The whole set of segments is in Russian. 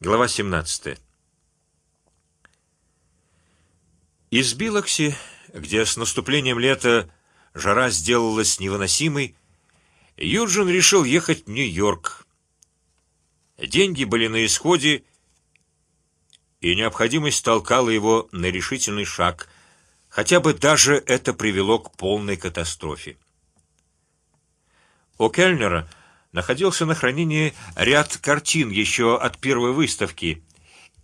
Глава 17. Из Билокси, где с наступлением лета жара сделалась невыносимой, Юджин решил ехать в Нью-Йорк. Деньги были на исходе, и необходимость толкала его на решительный шаг, хотя бы даже это привело к полной катастрофе. У Кельнера находился на хранении ряд картин еще от первой выставки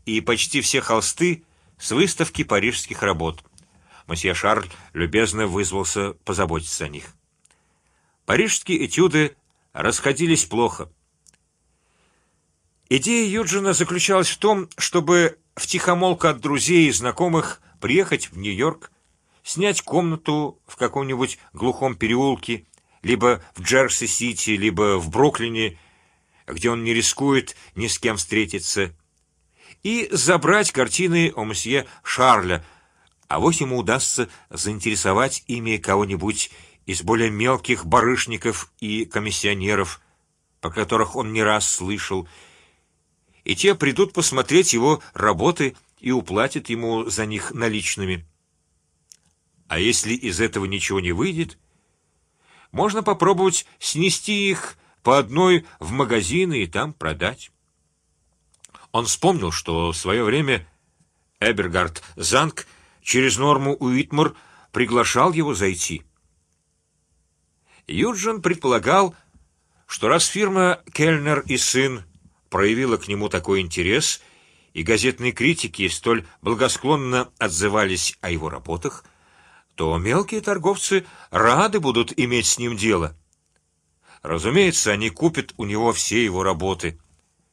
и почти все холсты с выставки парижских работ. Мосье Шарль любезно вызвался позаботиться о них. Парижские этюды расходились плохо. Идея Юджина заключалась в том, чтобы в тихомолку от друзей и знакомых приехать в Нью-Йорк, снять комнату в каком-нибудь глухом переулке либо в Джерси-Сити, либо в Бруклине, где он не рискует ни с кем встретиться, и забрать картины о мсье Шарля, а вот ему удастся заинтересовать ими кого-нибудь из более мелких барышников и комиссионеров, по которых он не раз слышал, и те придут посмотреть его работы и уплатят ему за них наличными. А если из этого ничего не выйдет? Можно попробовать снести их по одной в магазины и там продать. Он вспомнил, что в свое время Эбергард Занг через Норму Уитмор приглашал его зайти. Юджин предполагал, что раз фирма Кельнер и сын проявила к нему такой интерес, и газетные критики столь благосклонно отзывались о его работах, то мелкие торговцы рады будут иметь с ним дело. Разумеется, они купят у него все его работы.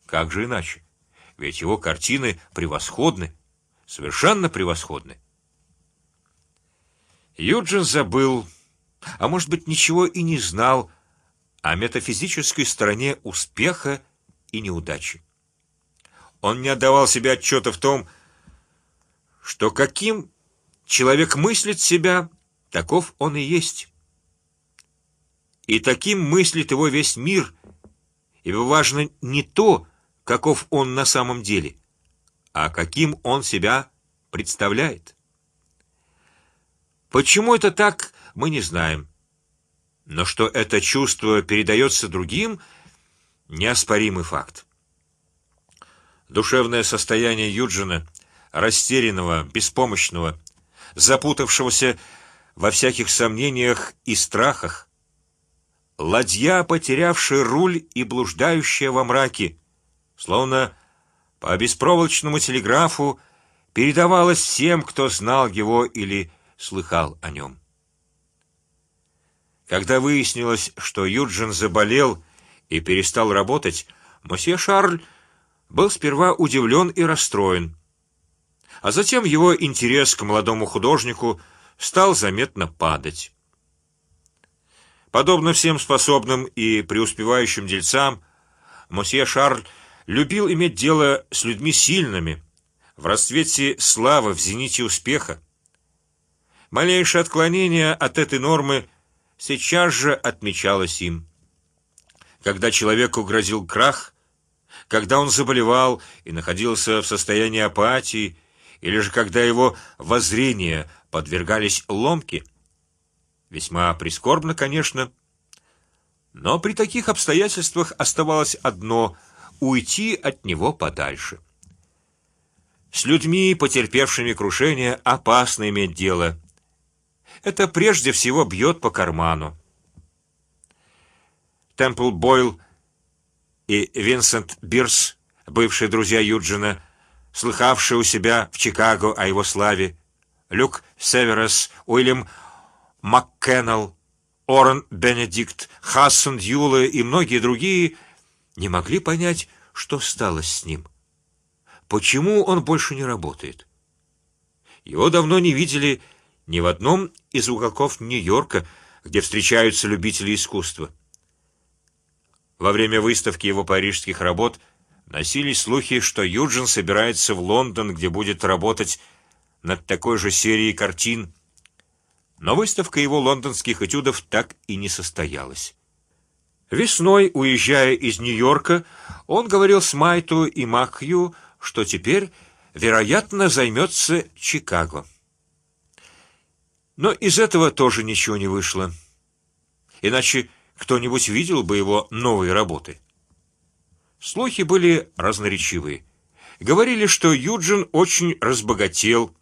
Как же иначе? Ведь его картины превосходны, совершенно превосходны. Юджин забыл, а может быть ничего и не знал о метафизической стороне успеха и неудачи. Он не отдавал себе отчета в том, что каким Человек мыслит себя, таков он и есть. И таким мыслит его весь мир, ибо важно не то, каков он на самом деле, а каким он себя представляет. Почему это так, мы не знаем, но что это чувство передается другим, неоспоримый факт. Душевное состояние Юджина, растерянного, беспомощного, запутавшегося во всяких сомнениях и страхах, ладья, потерявшая руль и блуждающая во мраке, словно по беспроволочному телеграфу передавалась всем, кто знал его или слыхал о нем. Когда выяснилось, что Юджин заболел и перестал работать, мосье Шарль был сперва удивлен и расстроен а затем его интерес к молодому художнику стал заметно падать. Подобно всем способным и преуспевающим дельцам, мосье Шарль любил иметь дело с людьми сильными, в расцвете славы, в зените успеха. Малейшее отклонение от этой нормы сейчас же отмечалось им. Когда человеку грозил крах, когда он заболевал и находился в состоянии апатии или же когда его воззрения подвергались ломке. Весьма прискорбно, конечно, но при таких обстоятельствах оставалось одно: уйти от него подальше. С людьми, потерпевшими крушение, опасно иметь дело. Это прежде всего бьет по карману. Темпл Бойл и Винсент Бирс, бывшие друзья Юджина, слыхавшие у себя в Чикаго о его славе, Люк Северес, Уильям Маккеннелл, Орен Бенедикт, Хассон Дьюле и многие другие не могли понять, что стало с ним, почему он больше не работает. Его давно не видели ни в одном из уголков Нью-Йорка, где встречаются любители искусства. Во время выставки его парижских работ Носились слухи, что Юджин собирается в Лондон, где будет работать над такой же серией картин. Но выставка его лондонских этюдов так и не состоялась. Весной, уезжая из Нью-Йорка, он говорил с Майту и Макью, что теперь, вероятно, займется Чикаго. Но из этого тоже ничего не вышло. Иначе кто-нибудь видел бы его новые работы. Слухи были разноречивые. Говорили, что Юджин очень разбогател,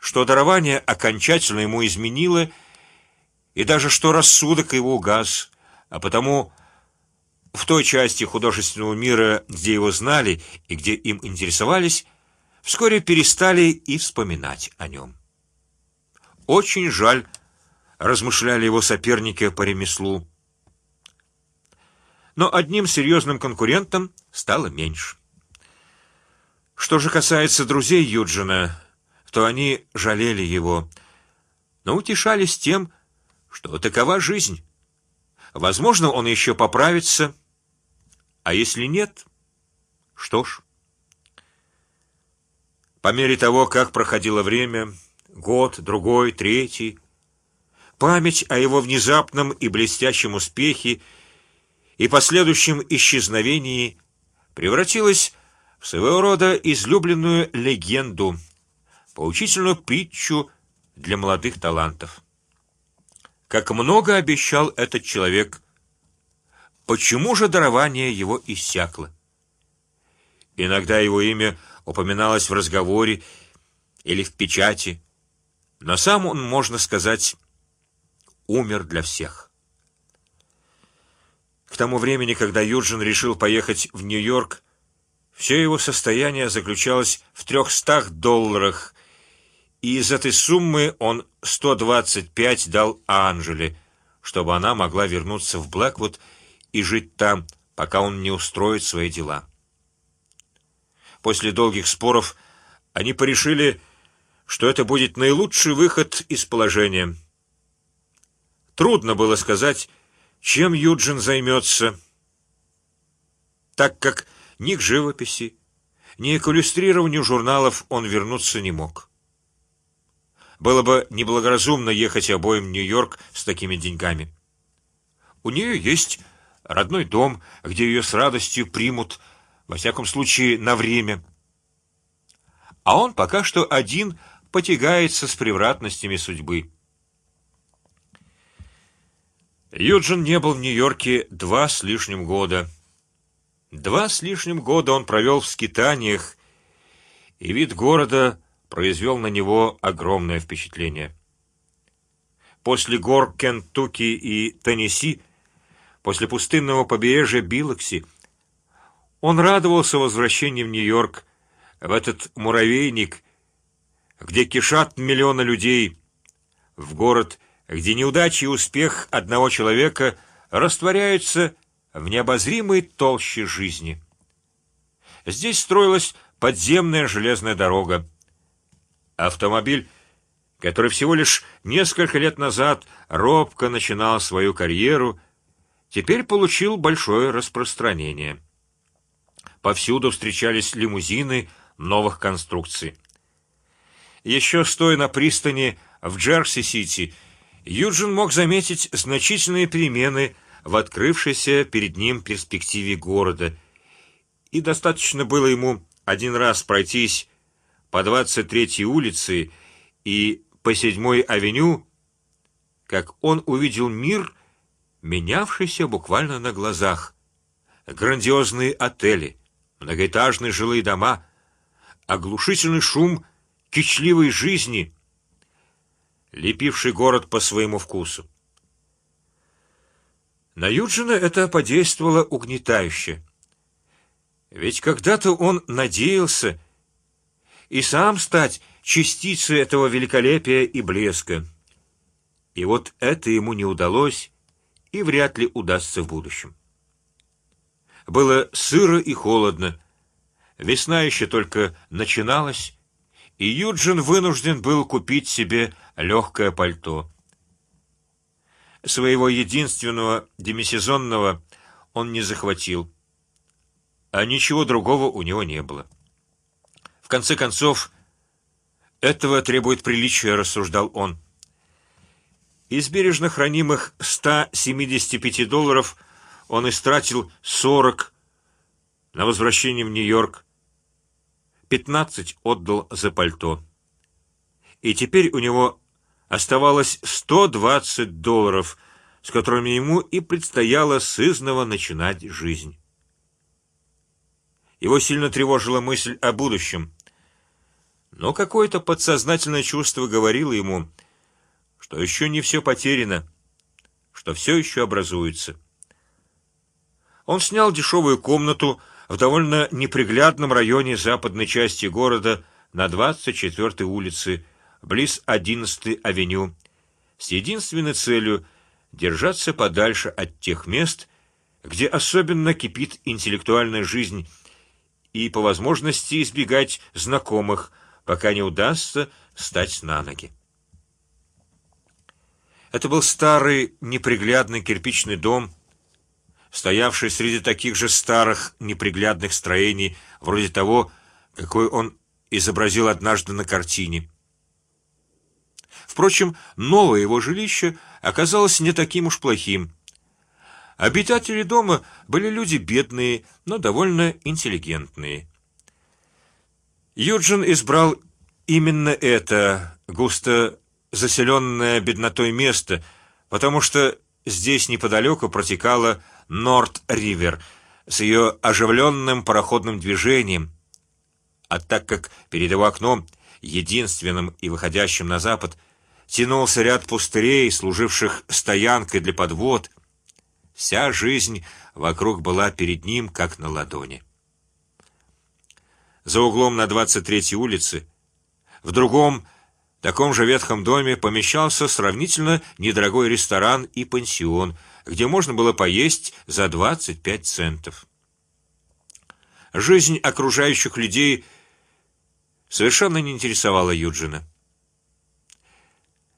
что дарование окончательно ему изменило, и даже что рассудок его угас, а потому в той части художественного мира, где его знали и где им интересовались, вскоре перестали и вспоминать о нем. Очень жаль, размышляли его соперники по ремеслу. Но одним серьезным конкурентом стало меньше. Что же касается друзей Юджина, то они жалели его, но утешались тем, что такова жизнь. Возможно, он еще поправится, а если нет, что ж. По мере того, как проходило время, год, другой, третий, память о его внезапном и блестящем успехе и последующем исчезновении превратилась в своего рода излюбленную легенду, поучительную притчу для молодых талантов. Как много обещал этот человек, почему же дарование его иссякло? Иногда его имя упоминалось в разговоре или в печати, но сам он, можно сказать, умер для всех. К тому времени, когда Юджин решил поехать в Нью-Йорк, все его состояние заключалось в трехстах долларах, и из этой суммы он 125 дал Анжеле, чтобы она могла вернуться в Блэквуд и жить там, пока он не устроит свои дела. После долгих споров они порешили, что это будет наилучший выход из положения. Трудно было сказать, чем Юджин займется, так как ни к живописи, ни к иллюстрированию журналов он вернуться не мог. Было бы неблагоразумно ехать обоим в Нью-Йорк с такими деньгами. У нее есть родной дом, где ее с радостью примут, во всяком случае на время. А он пока что один потягается с превратностями судьбы. Юджин не был в Нью-Йорке два с лишним года. Два с лишним года он провел в скитаниях, и вид города произвел на него огромное впечатление. После гор Кентукки и Теннесси, после пустынного побережья Билокси, он радовался возвращению в Нью-Йорк, в этот муравейник, где кишат миллионы людей, в город, где неудачи и успех одного человека растворяются в необозримой толще жизни. Здесь строилась подземная железная дорога. Автомобиль, который всего лишь несколько лет назад робко начинал свою карьеру, теперь получил большое распространение. Повсюду встречались лимузины новых конструкций. Еще стоя на пристани в Джерси-Сити, Юджин мог заметить значительные перемены в открывшейся перед ним перспективе города, и достаточно было ему один раз пройтись по 23-й улице и по 7-й авеню, как он увидел мир, менявшийся буквально на глазах, грандиозные отели, многоэтажные жилые дома, оглушительный шум кичливой жизни, лепивший город по своему вкусу. На Юджина это подействовало угнетающе. Ведь когда-то он надеялся и сам стать частицей этого великолепия и блеска. И вот это ему не удалось и вряд ли удастся в будущем. Было сыро и холодно. Весна еще только начиналась, и Юджин вынужден был купить себе легкое пальто. Своего единственного демисезонного он не захватил, а ничего другого у него не было. В конце концов, этого требует приличия, рассуждал он. Из бережно хранимых 175 долларов он истратил сорок на возвращение в Нью-Йорк, пятнадцать отдал за пальто, и теперь у него оставалось сто двадцать долларов, с которыми ему и предстояло сызново начинать жизнь. Его сильно тревожила мысль о будущем, но какое-то подсознательное чувство говорило ему, что еще не все потеряно, что все еще образуется. Он снял дешевую комнату в довольно неприглядном районе западной части города на 24-й улице, близ 11-й авеню, с единственной целью держаться подальше от тех мест, где особенно кипит интеллектуальная жизнь, и по возможности избегать знакомых, пока не удастся стать на ноги. Это был старый неприглядный кирпичный дом, стоявший среди таких же старых неприглядных строений, вроде того, какой он изобразил однажды на картине. Впрочем, новое его жилище оказалось не таким уж плохим. Обитатели дома были люди бедные, но довольно интеллигентные. Юджин избрал именно это густо заселенное беднотой место, потому что здесь неподалеку протекала Норт-Ривер с ее оживленным пароходным движением, а так как перед его окном, единственным и выходящим на запад, тянулся ряд пустырей, служивших стоянкой для подвод, вся жизнь вокруг была перед ним как на ладони. За углом на 23-й улице, в другом таком же ветхом доме помещался сравнительно недорогой ресторан и пансион, где можно было поесть за 25 центов. Жизнь окружающих людей совершенно не интересовала Юджина.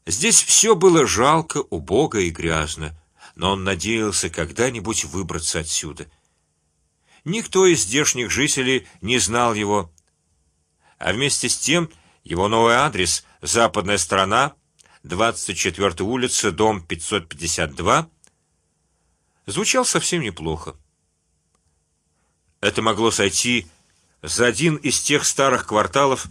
Здесь все было жалко, убого и грязно, но он надеялся когда-нибудь выбраться отсюда. Никто из здешних жителей не знал его, а вместе с тем его новый адрес западная сторона, 24 улица, дом 552, звучал совсем неплохо. Это могло сойти за один из тех старых кварталов,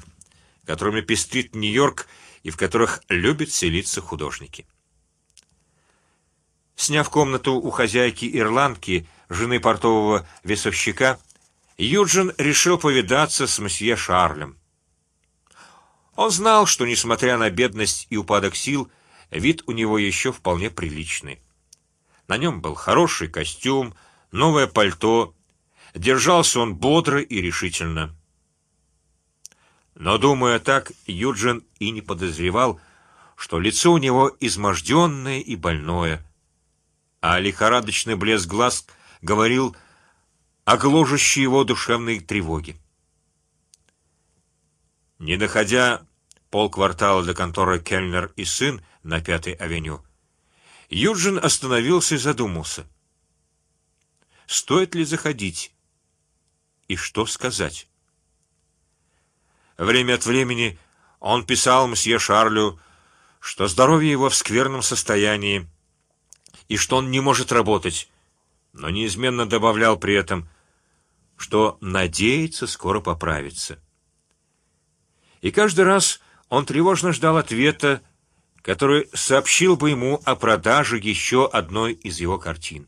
которыми пестрит Нью-Йорк и в которых любят селиться художники. Сняв комнату у хозяйки ирландки, жены портового весовщика, Юджин решил повидаться с месье Шарлем. Он знал, что несмотря на бедность и упадок сил, вид у него еще вполне приличный. На нем был хороший костюм, новое пальто, держался он бодро и решительно. Но думая так, Юджин и не подозревал, что лицо у него изможденное и больное, а лихорадочный блеск глаз говорил о гложущей его душевной тревоге. Не доходя полквартала до конторы Кельнер и сын на Пятой авеню, Юджин остановился и задумался: стоит ли заходить? И что сказать. Время от времени он писал мсье Шарлю, что здоровье его в скверном состоянии и что он не может работать, но неизменно добавлял при этом, что надеется скоро поправиться и каждый раз он тревожно ждал ответа, который сообщил бы ему о продаже еще одной из его картин.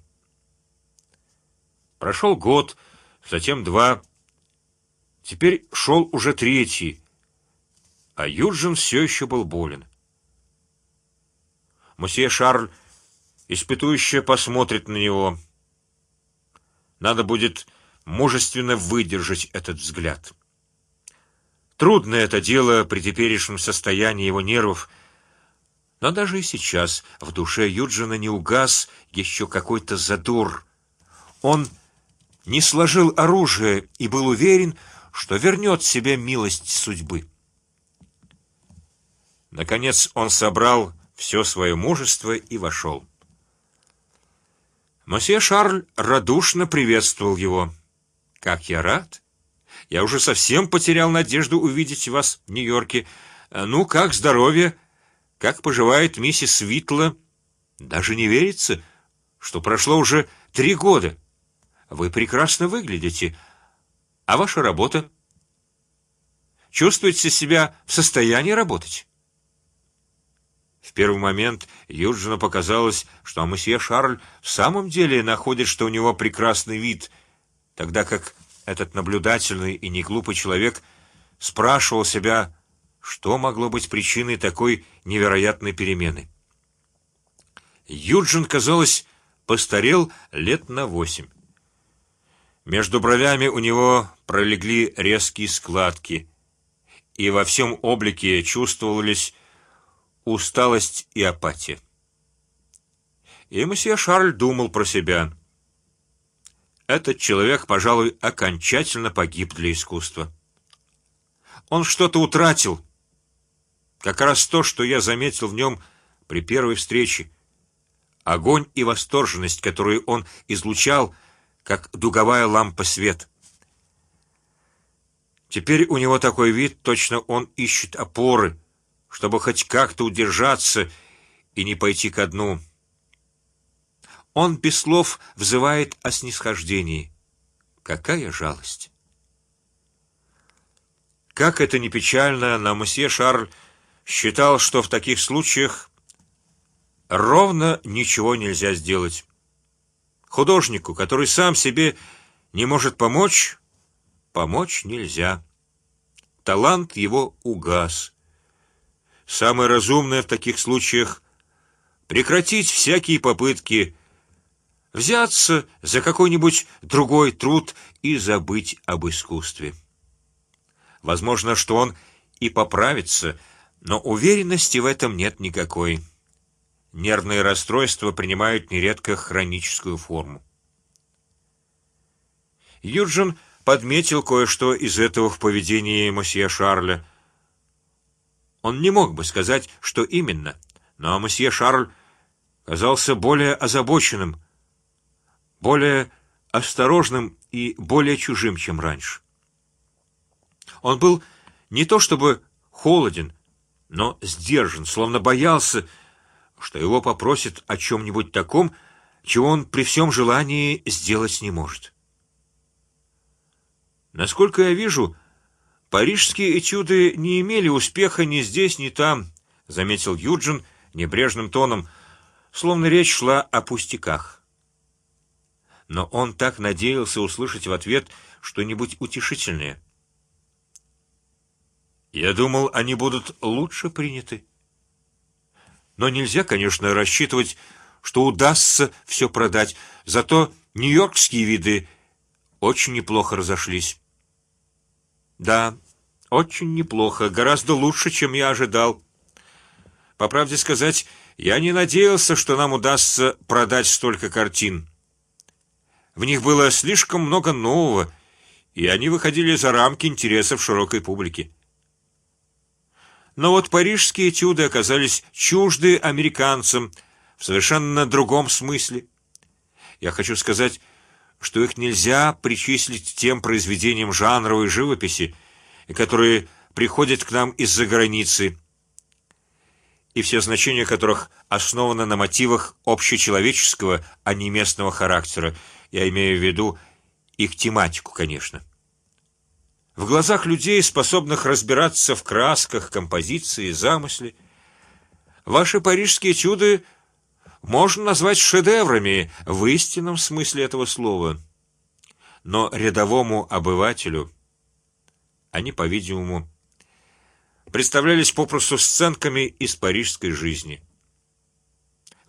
Прошел год, затем два, теперь шел уже третий, а Юджин все еще был болен. Мсье Шарль испытующе посмотрит на него. Надо будет мужественно выдержать этот взгляд. Трудно это дело при теперешнем состоянии его нервов, но даже и сейчас в душе Юджина не угас еще какой-то задор. Он не сложил оружие и был уверен, что вернет себе милость судьбы. Наконец он собрал все свое мужество и вошел. Мосье Шарль радушно приветствовал его. Как я рад! Я уже совсем потерял надежду увидеть вас в Нью-Йорке. Ну, как здоровье? Как поживает миссис Витла? Даже не верится, что прошло уже три года. Вы прекрасно выглядите, а ваша работа? Чувствуете себя в состоянии работать? В первый момент Юджину показалось, что месье Шарль в самом деле находит, что у него прекрасный вид, тогда как этот наблюдательный и неглупый человек спрашивал себя, что могло быть причиной такой невероятной перемены. Юджин, казалось, постарел лет на восемь. Между бровями у него пролегли резкие складки, и во всем облике чувствовались усталость и апатия. И месье Шарль думал про себя: этот человек, пожалуй, окончательно погиб для искусства. Он что-то утратил, как раз то, что я заметил в нем при первой встрече огонь и восторженность, которую он излучал, как дуговая лампа свет. Теперь у него такой вид, точно он ищет опоры, чтобы хоть как-то удержаться и не пойти ко дну. Он без слов взывает о снисхождении. Какая жалость! Как это не печально, на месье Шарль считал, что в таких случаях ровно ничего нельзя сделать. Художнику, который сам себе не может помочь, помочь нельзя. Талант его угас. Самое разумное в таких случаях прекратить всякие попытки взяться за какой-нибудь другой труд и забыть об искусстве. Возможно, что он и поправится, но уверенности в этом нет никакой. Нервные расстройства принимают нередко хроническую форму. Юджин подметил кое-что из этого в поведении месье Шарля. Он не мог бы сказать, что именно, но месье Шарль казался более озабоченным, более осторожным и более чужим, чем раньше. Он был не то чтобы холоден, но сдержан, словно боялся, что его попросят о чем-нибудь таком, чего он при всем желании сделать не может. Насколько я вижу, парижские этюды не имели успеха ни здесь, ни там, заметил Юджин небрежным тоном, словно речь шла о пустяках. Но он так надеялся услышать в ответ что-нибудь утешительное. Я думал, они будут лучше приняты. Но нельзя, конечно, рассчитывать, что удастся все продать. Зато нью-йоркские виды очень неплохо разошлись. Да, очень неплохо, гораздо лучше, чем я ожидал. По правде сказать, я не надеялся, что нам удастся продать столько картин. В них было слишком много нового, и они выходили за рамки интересов широкой публики. Но вот парижские этюды оказались чужды американцам в совершенно другом смысле. Я хочу сказать, что их нельзя причислить тем произведениям жанровой живописи, которые приходят к нам из-за границы, и все значения которых основаны на мотивах общечеловеческого, а не местного характера. Я имею в виду их тематику, конечно. В глазах людей, способных разбираться в красках, композиции, замысле, ваши парижские чуды можно назвать шедеврами в истинном смысле этого слова. Но рядовому обывателю они, по-видимому, представлялись попросту сценками из парижской жизни.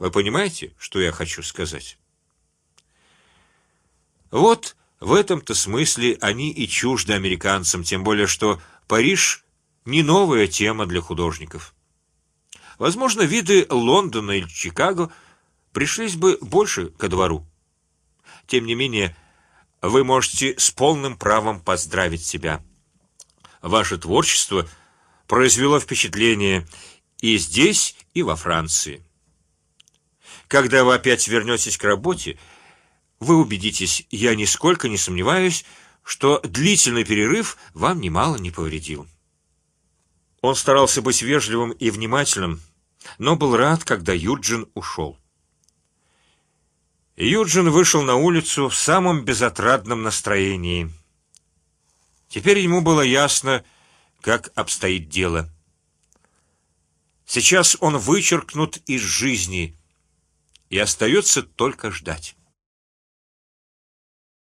Вы понимаете, что я хочу сказать? Вот в этом-то смысле они и чужды американцам, тем более что Париж не новая тема для художников. Возможно, виды Лондона или Чикаго пришлись бы больше ко двору. Тем не менее, вы можете с полным правом поздравить себя. Ваше творчество произвело впечатление и здесь, и во Франции. Когда вы опять вернетесь к работе, вы убедитесь, я нисколько не сомневаюсь, что длительный перерыв вам немало не повредил. Он старался быть вежливым и внимательным, но был рад, когда Юджин ушел. Юджин вышел на улицу в самом безотрадном настроении. Теперь ему было ясно, как обстоит дело. Сейчас он вычеркнут из жизни, и остается только ждать.